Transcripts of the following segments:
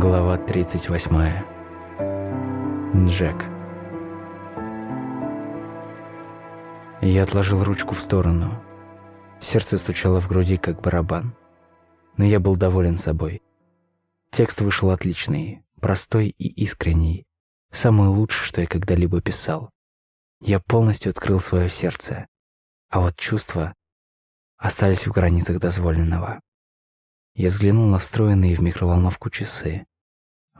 Глава 38. Джек. Я отложил ручку в сторону. Сердце стучало в груди, как барабан. Но я был доволен собой. Текст вышел отличный, простой и искренний. Самое лучшее, что я когда-либо писал. Я полностью открыл свое сердце. А вот чувства остались в границах дозволенного. Я взглянул на встроенные в микроволновку часы.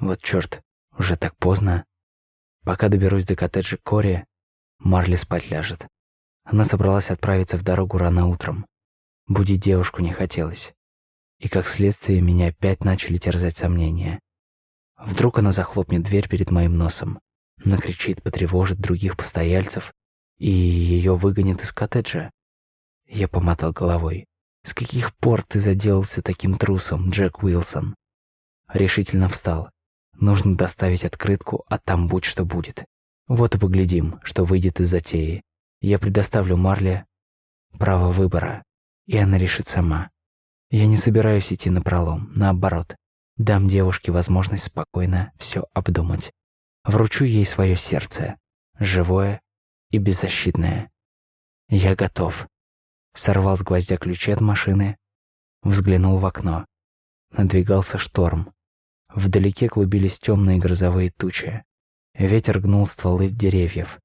Вот черт, уже так поздно. Пока доберусь до коттеджа Кори, Марли спать ляжет. Она собралась отправиться в дорогу рано утром. Будить девушку не хотелось. И как следствие меня опять начали терзать сомнения. Вдруг она захлопнет дверь перед моим носом, накричит, потревожит других постояльцев и ее выгонят из коттеджа. Я помотал головой. «С каких пор ты заделался таким трусом, Джек Уилсон?» Решительно встал. «Нужно доставить открытку, а там будь что будет. Вот и поглядим, что выйдет из затеи. Я предоставлю Марле право выбора, и она решит сама. Я не собираюсь идти на пролом, наоборот. Дам девушке возможность спокойно все обдумать. Вручу ей свое сердце, живое и беззащитное. Я готов сорвал с гвоздя ключи от машины, взглянул в окно. Надвигался шторм. Вдалеке клубились темные грозовые тучи. Ветер гнул стволы деревьев.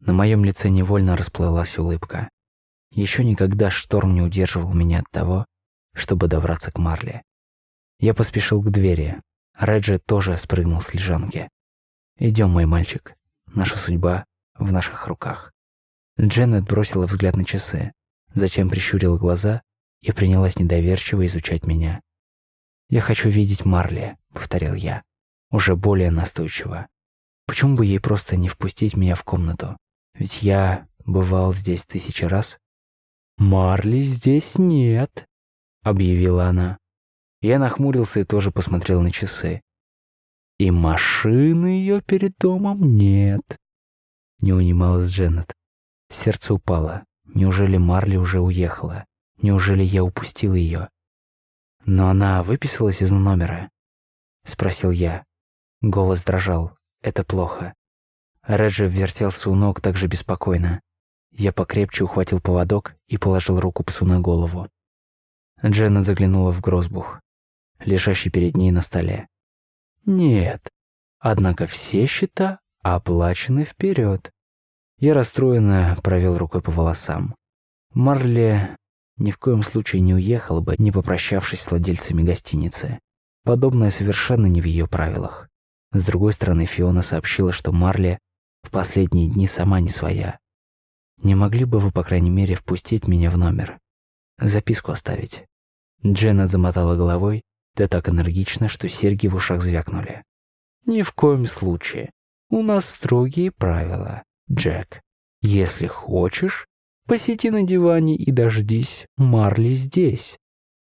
На моем лице невольно расплылась улыбка. Еще никогда шторм не удерживал меня от того, чтобы добраться к Марле. Я поспешил к двери. Реджи тоже спрыгнул с лежанки. «Идем, мой мальчик. Наша судьба в наших руках». Дженнет бросила взгляд на часы затем прищурила глаза и принялась недоверчиво изучать меня. «Я хочу видеть Марли», — повторил я, уже более настойчиво. «Почему бы ей просто не впустить меня в комнату? Ведь я бывал здесь тысячи раз». «Марли здесь нет», — объявила она. Я нахмурился и тоже посмотрел на часы. «И машины ее перед домом нет», — не унималась Дженнет. Сердце упало. Неужели Марли уже уехала? Неужели я упустил ее? Но она выписалась из номера? Спросил я. Голос дрожал. Это плохо. Реджи вертелся у ног так же беспокойно. Я покрепче ухватил поводок и положил руку псу на голову. Дженна заглянула в грозбух, лежащий перед ней на столе. «Нет, однако все счета оплачены вперед. Я расстроенно провел рукой по волосам. Марли ни в коем случае не уехала бы, не попрощавшись с владельцами гостиницы. Подобное совершенно не в ее правилах. С другой стороны, Фиона сообщила, что Марли в последние дни сама не своя. Не могли бы вы, по крайней мере, впустить меня в номер? Записку оставить. Дженна замотала головой, да так энергично, что серьги в ушах звякнули. «Ни в коем случае. У нас строгие правила. Джек, если хочешь, посиди на диване и дождись Марли здесь.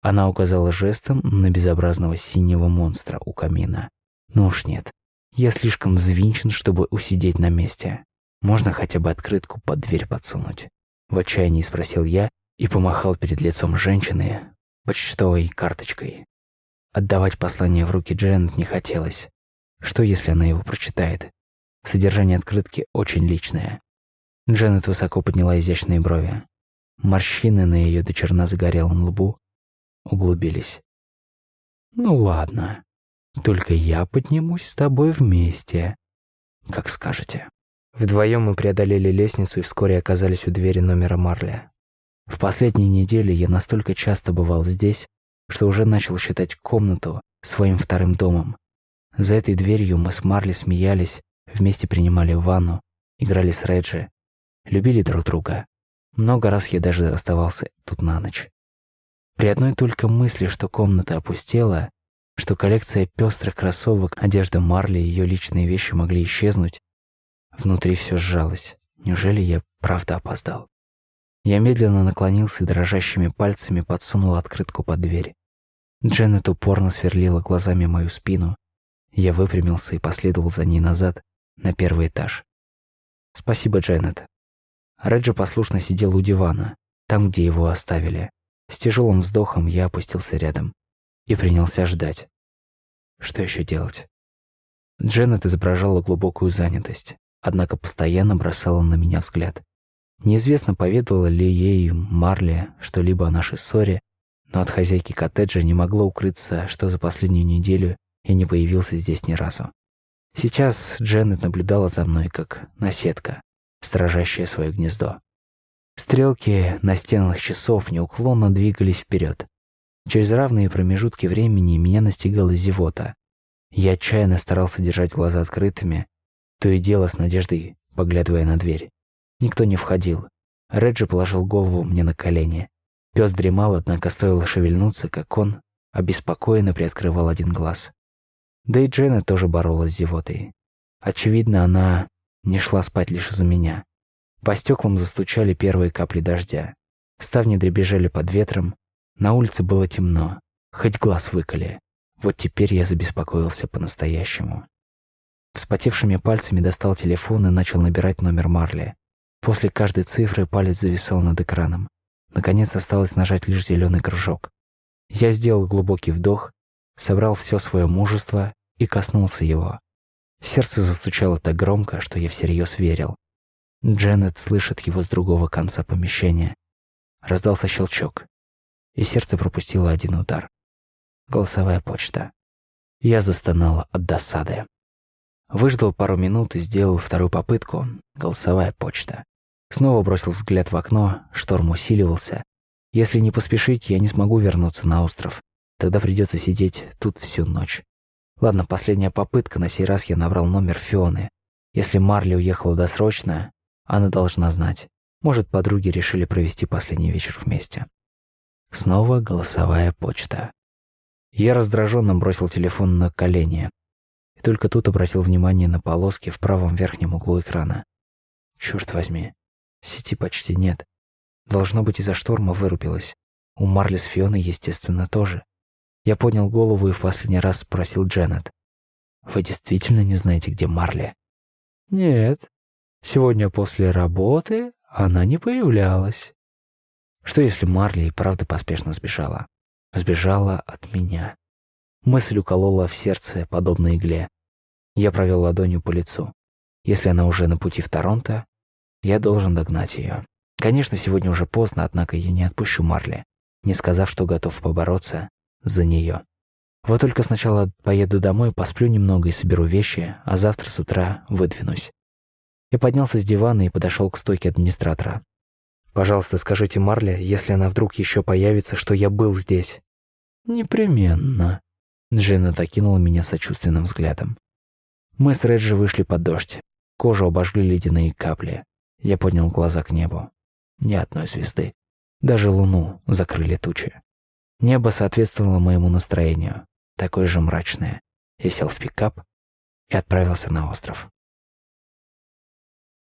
Она указала жестом на безобразного синего монстра у камина. Ну уж нет, я слишком взвинчен, чтобы усидеть на месте. Можно хотя бы открытку под дверь подсунуть? В отчаянии спросил я и помахал перед лицом женщины почтовой карточкой. Отдавать послание в руки Дженнет не хотелось. Что, если она его прочитает? Содержание открытки очень личное. Дженнет высоко подняла изящные брови. Морщины на ее до черна загорелом лбу углубились. «Ну ладно, только я поднимусь с тобой вместе, как скажете». Вдвоем мы преодолели лестницу и вскоре оказались у двери номера Марли. В последние недели я настолько часто бывал здесь, что уже начал считать комнату своим вторым домом. За этой дверью мы с Марли смеялись Вместе принимали ванну, играли с Реджи, любили друг друга. Много раз я даже оставался тут на ночь. При одной только мысли, что комната опустела, что коллекция пестрых кроссовок, одежда Марли и ее личные вещи могли исчезнуть, внутри все сжалось. Неужели я правда опоздал? Я медленно наклонился и дрожащими пальцами подсунул открытку под дверь. Дженнет упорно сверлила глазами мою спину. Я выпрямился и последовал за ней назад, на первый этаж. Спасибо, Дженнет. Реджи послушно сидел у дивана, там, где его оставили. С тяжелым вздохом я опустился рядом и принялся ждать. Что еще делать? Дженнет изображала глубокую занятость, однако постоянно бросала на меня взгляд. Неизвестно, поведала ли ей Марли что-либо о нашей ссоре, но от хозяйки коттеджа не могло укрыться, что за последнюю неделю я не появился здесь ни разу. Сейчас Дженнет наблюдала за мной, как наседка, сторожащая свое гнездо. Стрелки на стенах часов неуклонно двигались вперед. Через равные промежутки времени меня настигала зевота. Я отчаянно старался держать глаза открытыми, то и дело с надеждой, поглядывая на дверь. Никто не входил. Реджи положил голову мне на колени. Пес дремал, однако стоило шевельнуться, как он обеспокоенно приоткрывал один глаз. Да и Джена тоже боролась с зевотой. Очевидно, она не шла спать лишь из-за меня. По стеклам застучали первые капли дождя. Ставни дребезжали под ветром. На улице было темно. Хоть глаз выколи. Вот теперь я забеспокоился по-настоящему. Вспотевшими пальцами достал телефон и начал набирать номер Марли. После каждой цифры палец зависал над экраном. Наконец осталось нажать лишь зеленый кружок. Я сделал глубокий вдох, собрал все свое мужество и коснулся его. Сердце застучало так громко, что я всерьез верил. Дженнет слышит его с другого конца помещения. Раздался щелчок, и сердце пропустило один удар. Голосовая почта. Я застонал от досады. Выждал пару минут и сделал вторую попытку. Голосовая почта. Снова бросил взгляд в окно, шторм усиливался. Если не поспешить, я не смогу вернуться на остров. Тогда придется сидеть тут всю ночь. Ладно, последняя попытка, на сей раз я набрал номер Фионы. Если Марли уехала досрочно, она должна знать. Может, подруги решили провести последний вечер вместе. Снова голосовая почта. Я раздраженно бросил телефон на колени. И только тут обратил внимание на полоски в правом верхнем углу экрана. Черт возьми, Сети почти нет. Должно быть, из-за шторма вырубилась. У Марли с Фионой, естественно, тоже. Я поднял голову и в последний раз спросил Дженнет. «Вы действительно не знаете, где Марли?» «Нет. Сегодня после работы она не появлялась». Что если Марли и правда поспешно сбежала? Сбежала от меня. Мысль уколола в сердце, подобно игле. Я провел ладонью по лицу. Если она уже на пути в Торонто, я должен догнать ее. Конечно, сегодня уже поздно, однако я не отпущу Марли, не сказав, что готов побороться за нее. Вот только сначала поеду домой, посплю немного и соберу вещи, а завтра с утра выдвинусь. Я поднялся с дивана и подошел к стойке администратора. «Пожалуйста, скажите Марле, если она вдруг еще появится, что я был здесь». «Непременно». Дженна окинула меня сочувственным взглядом. Мы с Реджи вышли под дождь. Кожу обожгли ледяные капли. Я поднял глаза к небу. Ни одной звезды. Даже луну закрыли тучи. Небо соответствовало моему настроению, такое же мрачное. Я сел в пикап и отправился на остров.